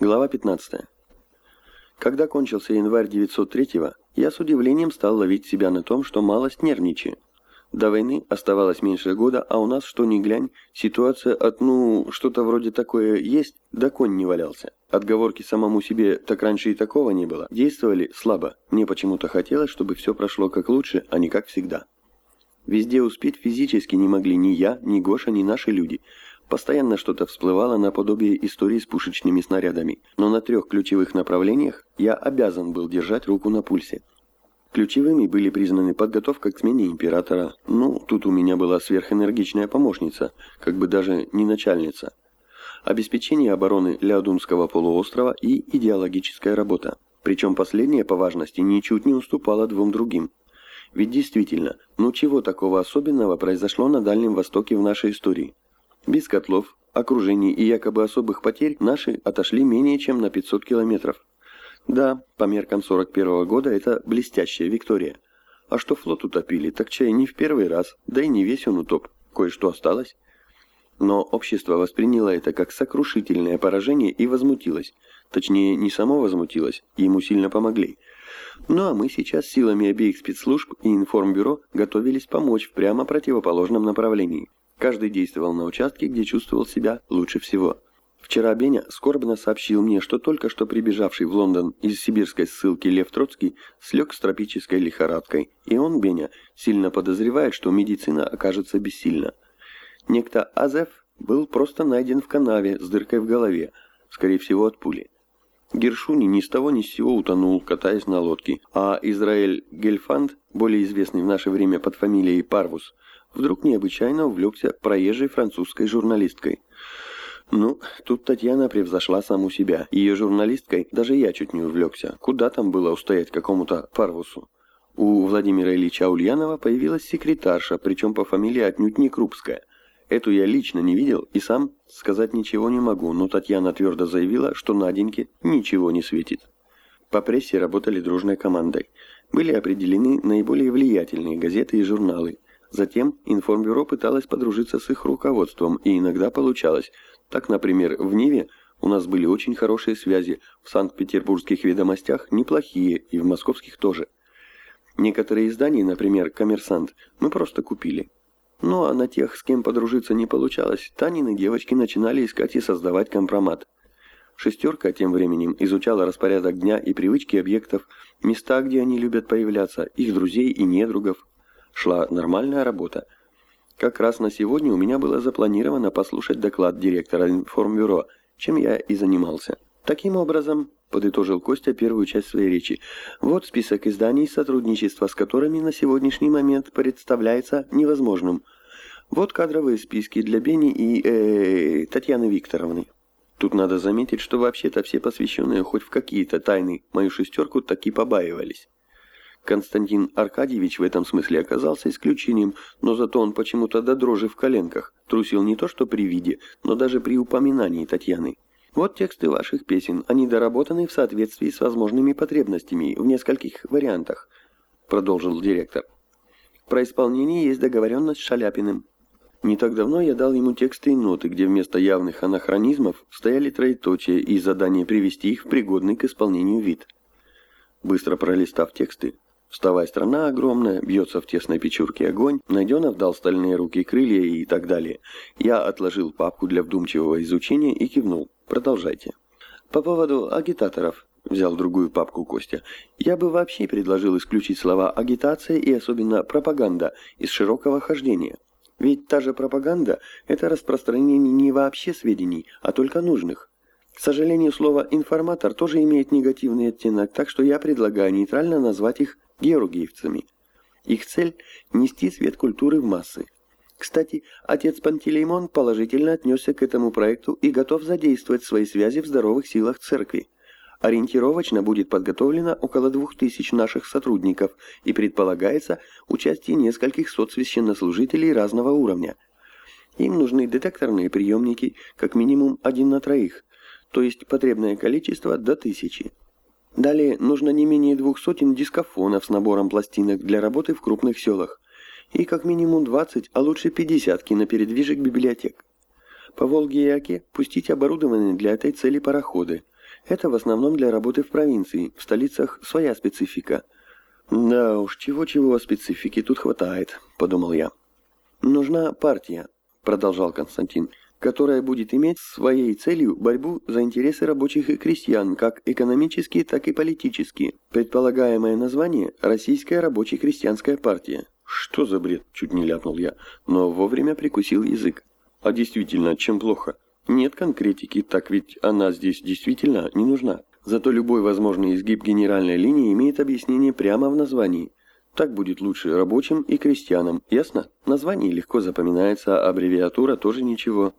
Глава 15. Когда кончился январь 903-го, я с удивлением стал ловить себя на том, что малость нервничаю. До войны оставалось меньше года, а у нас, что ни глянь, ситуация от, ну, что-то вроде такое есть, да конь не валялся. Отговорки самому себе «так раньше и такого не было» действовали слабо. Мне почему-то хотелось, чтобы все прошло как лучше, а не как всегда. Везде успеть физически не могли ни я, ни Гоша, ни наши люди – Постоянно что-то всплывало наподобие истории с пушечными снарядами, но на трех ключевых направлениях я обязан был держать руку на пульсе. Ключевыми были признаны подготовка к смене императора, ну, тут у меня была сверхэнергичная помощница, как бы даже не начальница, обеспечение обороны Ляодунского полуострова и идеологическая работа. Причем последняя по важности ничуть не уступала двум другим. Ведь действительно, ну чего такого особенного произошло на Дальнем Востоке в нашей истории? Без котлов, окружений и якобы особых потерь наши отошли менее чем на 500 километров. Да, по меркам 41 -го года это блестящая виктория. А что флот утопили, так чай не в первый раз, да и не весь он утоп, кое-что осталось. Но общество восприняло это как сокрушительное поражение и возмутилось. Точнее, не само возмутилось, ему сильно помогли. Ну а мы сейчас силами обеих спецслужб и информбюро готовились помочь в прямо противоположном направлении. Каждый действовал на участке, где чувствовал себя лучше всего. Вчера Беня скорбно сообщил мне, что только что прибежавший в Лондон из сибирской ссылки Лев Троцкий слег с тропической лихорадкой, и он, Беня, сильно подозревает, что медицина окажется бессильна. Некто Азеф был просто найден в канаве с дыркой в голове, скорее всего от пули. Гершуни ни с того ни с сего утонул, катаясь на лодке, а Израиль Гельфанд, более известный в наше время под фамилией Парвус, вдруг необычайно увлекся проезжей французской журналисткой. Ну, тут Татьяна превзошла саму себя. Ее журналисткой даже я чуть не увлекся. Куда там было устоять какому-то Парвусу? У Владимира Ильича Ульянова появилась секретарша, причем по фамилии отнюдь не Крупская. Эту я лично не видел и сам сказать ничего не могу, но Татьяна твердо заявила, что Наденьке ничего не светит. По прессе работали дружной командой. Были определены наиболее влиятельные газеты и журналы. Затем информбюро пыталось подружиться с их руководством, и иногда получалось. Так, например, в Ниве у нас были очень хорошие связи, в Санкт-Петербургских ведомостях неплохие, и в московских тоже. Некоторые издания, например, «Коммерсант», мы просто купили. Ну а на тех, с кем подружиться не получалось, Танины девочки начинали искать и создавать компромат. Шестерка тем временем изучала распорядок дня и привычки объектов, места, где они любят появляться, их друзей и недругов, шла нормальная работа. Как раз на сегодня у меня было запланировано послушать доклад директора информбюро, чем я и занимался. Таким образом, подытожил Костя первую часть своей речи, вот список изданий, сотрудничества с которыми на сегодняшний момент представляется невозможным. Вот кадровые списки для Бени и э, Татьяны Викторовны. Тут надо заметить, что вообще-то все посвященные хоть в какие-то тайны мою шестерку таки побаивались. Константин Аркадьевич в этом смысле оказался исключением, но зато он почему-то до дрожи в коленках трусил не то что при виде, но даже при упоминании Татьяны. Вот тексты ваших песен, они доработаны в соответствии с возможными потребностями в нескольких вариантах, продолжил директор. Про исполнение есть договоренность с Шаляпиным. Не так давно я дал ему тексты и ноты, где вместо явных анахронизмов стояли троеточия и задание привести их в пригодный к исполнению вид. Быстро пролистав тексты, Вставая страна огромная, бьется в тесной печурке огонь, Найденов дал стальные руки крылья и так далее. Я отложил папку для вдумчивого изучения и кивнул. Продолжайте. По поводу агитаторов, взял другую папку Костя, я бы вообще предложил исключить слова «агитация» и особенно «пропаганда» из широкого хождения. Ведь та же пропаганда – это распространение не вообще сведений, а только нужных. К сожалению, слово «информатор» тоже имеет негативный оттенок, так что я предлагаю нейтрально назвать их георгиевцами. Их цель – нести свет культуры в массы. Кстати, отец Пантелеймон положительно отнесся к этому проекту и готов задействовать свои связи в здоровых силах церкви. Ориентировочно будет подготовлено около двух тысяч наших сотрудников и предполагается участие нескольких сот священнослужителей разного уровня. Им нужны детекторные приемники, как минимум один на троих, то есть потребное количество до тысячи. Далее нужно не менее двух сотен дискофонов с набором пластинок для работы в крупных селах и как минимум 20, а лучше 50 кинопередвижек библиотек. По Волге и Оке пустить оборудованные для этой цели пароходы. Это в основном для работы в провинции, в столицах своя специфика. Да уж, чего-чего специфики тут хватает, подумал я. Нужна партия, продолжал Константин, которая будет иметь своей целью борьбу за интересы рабочих и крестьян, как экономические, так и политические. Предполагаемое название – Российская рабоче-крестьянская партия. Что за бред, чуть не ляпнул я, но вовремя прикусил язык. А действительно, чем плохо? Нет конкретики, так ведь она здесь действительно не нужна. Зато любой возможный изгиб генеральной линии имеет объяснение прямо в названии. Так будет лучше рабочим и крестьянам. Ясно? Название легко запоминается, аббревиатура тоже ничего.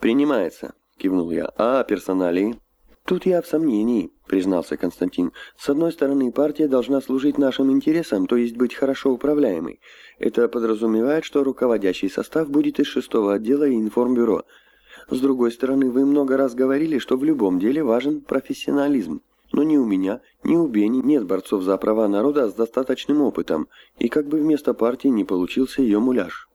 «Принимается», — кивнул я. «А персоналии?» «Тут я в сомнении», — признался Константин. «С одной стороны, партия должна служить нашим интересам, то есть быть хорошо управляемой. Это подразумевает, что руководящий состав будет из шестого отдела и информбюро. С другой стороны, вы много раз говорили, что в любом деле важен профессионализм. Но ни у меня, ни у Бени нет борцов за права народа с достаточным опытом, и как бы вместо партии не получился ее муляж.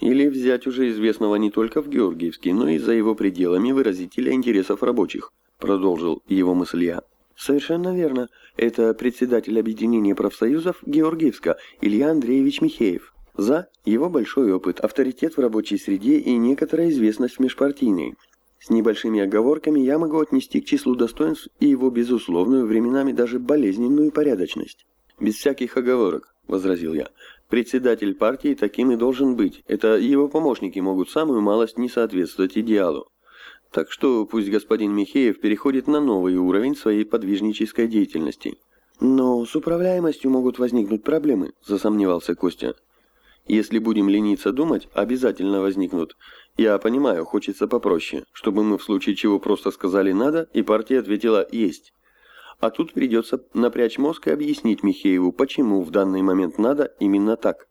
Или взять уже известного не только в Георгиевске, но и за его пределами выразителя интересов рабочих, продолжил его мысль я. Совершенно верно. Это председатель объединения профсоюзов Георгиевска Илья Андреевич Михеев. За его большой опыт, авторитет в рабочей среде и некоторая известность межпартийной. С небольшими оговорками я могу отнести к числу достоинств и его безусловную, временами даже болезненную порядочность. «Без всяких оговорок», — возразил я. «Председатель партии таким и должен быть. Это его помощники могут самую малость не соответствовать идеалу. Так что пусть господин Михеев переходит на новый уровень своей подвижнической деятельности». «Но с управляемостью могут возникнуть проблемы», — засомневался Костя. «Если будем лениться думать, обязательно возникнут. Я понимаю, хочется попроще, чтобы мы в случае чего просто сказали «надо», и партия ответила «есть». А тут придется напрячь мозг и объяснить Михееву, почему в данный момент надо именно так.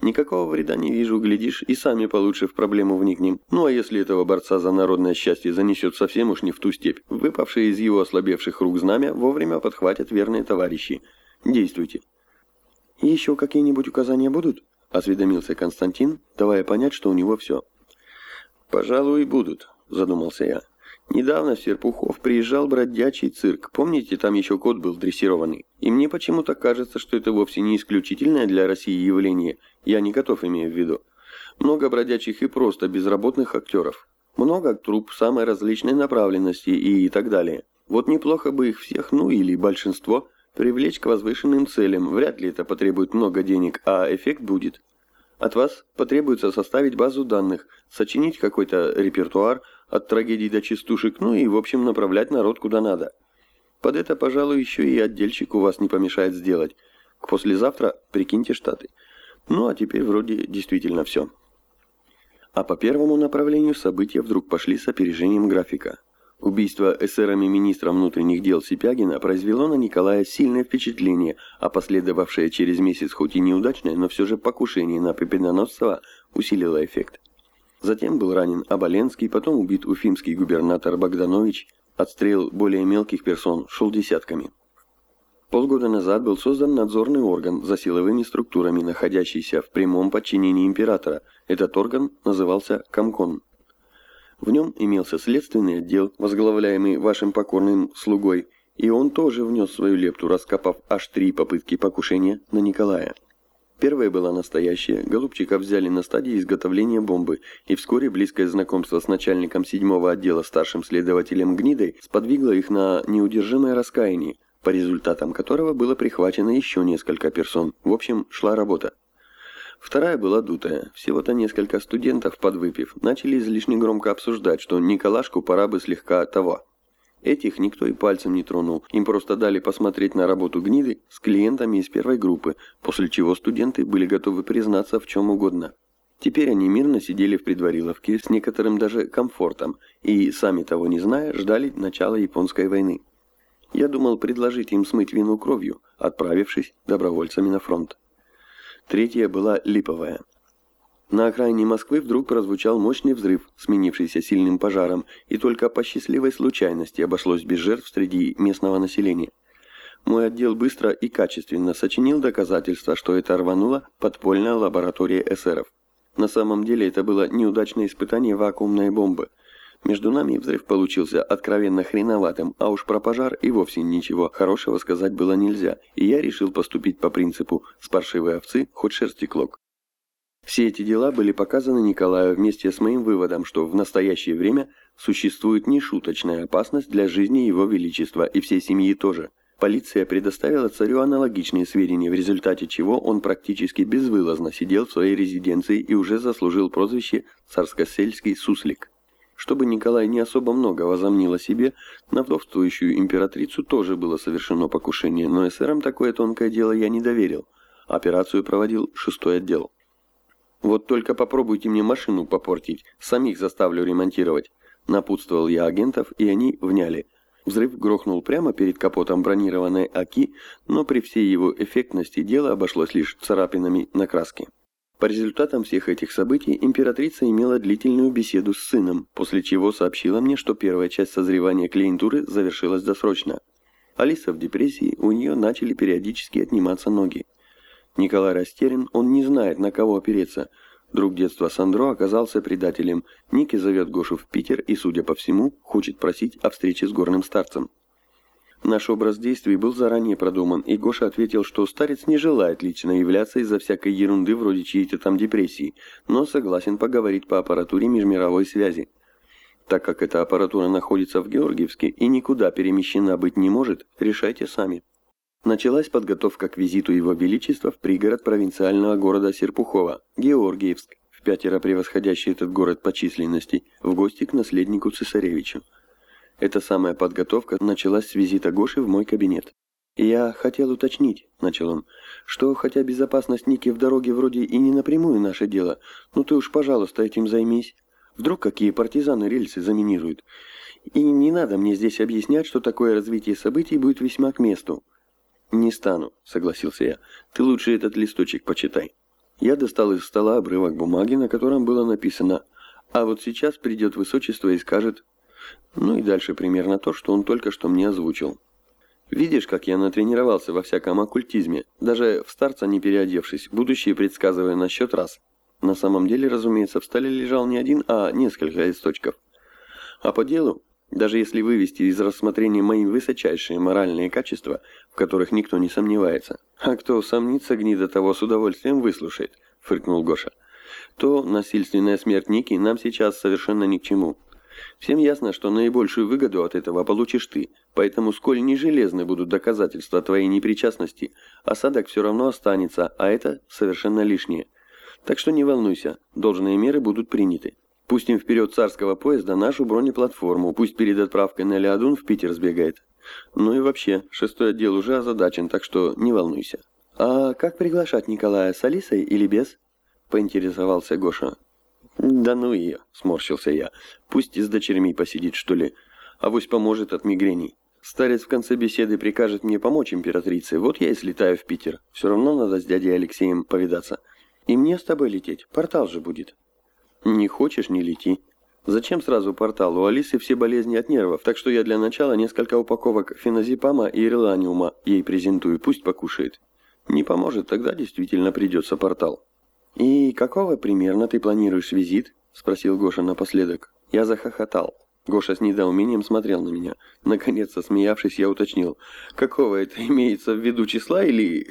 Никакого вреда не вижу, глядишь, и сами получше в проблему вникнем. Ну а если этого борца за народное счастье занесет совсем уж не в ту степь, выпавшие из его ослабевших рук знамя вовремя подхватят верные товарищи. Действуйте. «Еще какие-нибудь указания будут?» – осведомился Константин, давая понять, что у него все. «Пожалуй, будут», – задумался я. «Недавно в Серпухов приезжал бродячий цирк. Помните, там еще кот был дрессированный? И мне почему-то кажется, что это вовсе не исключительное для России явление. Я не готов, имею в виду. Много бродячих и просто безработных актеров. Много труп самой различной направленности и так далее. Вот неплохо бы их всех, ну или большинство, привлечь к возвышенным целям. Вряд ли это потребует много денег, а эффект будет. От вас потребуется составить базу данных, сочинить какой-то репертуар от трагедий до частушек, ну и, в общем, направлять народ куда надо. Под это, пожалуй, еще и отдельщик у вас не помешает сделать. К послезавтра прикиньте штаты. Ну, а теперь вроде действительно все. А по первому направлению события вдруг пошли с опережением графика. Убийство эсерами министра внутренних дел Сипягина произвело на Николая сильное впечатление, а последовавшее через месяц хоть и неудачное, но все же покушение на Победоносцева усилило эффект. Затем был ранен Оболенский, потом убит уфимский губернатор Богданович, отстрел более мелких персон шел десятками. Полгода назад был создан надзорный орган за силовыми структурами, находящийся в прямом подчинении императора. Этот орган назывался Комкон. В нем имелся следственный отдел, возглавляемый вашим покорным слугой, и он тоже внес свою лепту, раскопав аж три попытки покушения на Николая. Первая была настоящая, голубчика взяли на стадии изготовления бомбы, и вскоре близкое знакомство с начальником седьмого отдела старшим следователем Гнидой сподвигло их на неудержимое раскаяние, по результатам которого было прихвачено еще несколько персон. В общем, шла работа. Вторая была дутая. Всего-то несколько студентов, подвыпив, начали излишне громко обсуждать, что Николашку пора бы слегка того. Этих никто и пальцем не тронул, им просто дали посмотреть на работу гниды с клиентами из первой группы, после чего студенты были готовы признаться в чем угодно. Теперь они мирно сидели в предвариловке с некоторым даже комфортом и, сами того не зная, ждали начала японской войны. Я думал предложить им смыть вину кровью, отправившись добровольцами на фронт. Третья была липовая. На окраине Москвы вдруг прозвучал мощный взрыв, сменившийся сильным пожаром, и только по счастливой случайности обошлось без жертв среди местного населения. Мой отдел быстро и качественно сочинил доказательства, что это рванула подпольная лаборатория эсеров. На самом деле это было неудачное испытание вакуумной бомбы. Между нами взрыв получился откровенно хреноватым, а уж про пожар и вовсе ничего хорошего сказать было нельзя, и я решил поступить по принципу «с паршивой овцы хоть шерсти клок». Все эти дела были показаны Николаю вместе с моим выводом, что в настоящее время существует нешуточная опасность для жизни Его Величества и всей семьи тоже. Полиция предоставила царю аналогичные сведения, в результате чего он практически безвылазно сидел в своей резиденции и уже заслужил прозвище «царскосельский суслик». Чтобы Николай не особо много возомнил о себе, на вдовствующую императрицу тоже было совершено покушение, но эсерам такое тонкое дело я не доверил. Операцию проводил шестой отдел. «Вот только попробуйте мне машину попортить, самих заставлю ремонтировать», напутствовал я агентов, и они вняли. Взрыв грохнул прямо перед капотом бронированной АКИ, но при всей его эффектности дело обошлось лишь царапинами на краске. По результатам всех этих событий императрица имела длительную беседу с сыном, после чего сообщила мне, что первая часть созревания клиентуры завершилась досрочно. Алиса в депрессии, у нее начали периодически отниматься ноги. Николай растерян, он не знает, на кого опереться. Друг детства Сандро оказался предателем. Ники зовет Гошу в Питер и, судя по всему, хочет просить о встрече с горным старцем. Наш образ действий был заранее продуман, и Гоша ответил, что старец не желает лично являться из-за всякой ерунды вроде чьей-то там депрессии, но согласен поговорить по аппаратуре межмировой связи. Так как эта аппаратура находится в Георгиевске и никуда перемещена быть не может, решайте сами. Началась подготовка к визиту Его Величества в пригород провинциального города Серпухова, Георгиевск, в пятеро превосходящий этот город по численности, в гости к наследнику цесаревичу. Эта самая подготовка началась с визита Гоши в мой кабинет. «Я хотел уточнить», — начал он, — «что хотя безопасность Ники в дороге вроде и не напрямую наше дело, но ты уж, пожалуйста, этим займись. Вдруг какие партизаны рельсы заминируют. И не надо мне здесь объяснять, что такое развитие событий будет весьма к месту». «Не стану», — согласился я. «Ты лучше этот листочек почитай». Я достал из стола обрывок бумаги, на котором было написано «А вот сейчас придет высочество и скажет ну и дальше примерно то, что он только что мне озвучил. Видишь, как я натренировался во всяком оккультизме, даже в старца не переодевшись, будущее предсказывая на счет раз. На самом деле, разумеется, в столе лежал не один, а несколько листочков. А по делу, даже если вывести из рассмотрения мои высочайшие моральные качества, в которых никто не сомневается, а кто сомнится, гнида того с удовольствием выслушает, фыркнул Гоша, то насильственная смерть Ники нам сейчас совершенно ни к чему. Всем ясно, что наибольшую выгоду от этого получишь ты, поэтому сколь не железны будут доказательства твоей непричастности, осадок все равно останется, а это совершенно лишнее. Так что не волнуйся, должные меры будут приняты. Пустим вперед царского поезда нашу бронеплатформу, пусть перед отправкой на Леодун в Питер сбегает. Ну и вообще, шестой отдел уже озадачен, так что не волнуйся. А как приглашать Николая, с Алисой или без? Поинтересовался Гоша. «Да ну ее!» — сморщился я. «Пусть и с дочерьми посидит, что ли. Авось поможет от мигрени. Старец в конце беседы прикажет мне помочь императрице. Вот я и слетаю в Питер. Все равно надо с дядей Алексеем повидаться. И мне с тобой лететь. Портал же будет». «Не хочешь — не лети. Зачем сразу портал? У Алисы все болезни от нервов, так что я для начала несколько упаковок феназепама и ирланиума ей презентую. Пусть покушает. Не поможет, тогда действительно придется портал». «И какого примерно ты планируешь визит?» — спросил Гоша напоследок. Я захохотал. Гоша с недоумением смотрел на меня. Наконец, смеявшись, я уточнил. «Какого это имеется в виду числа или...»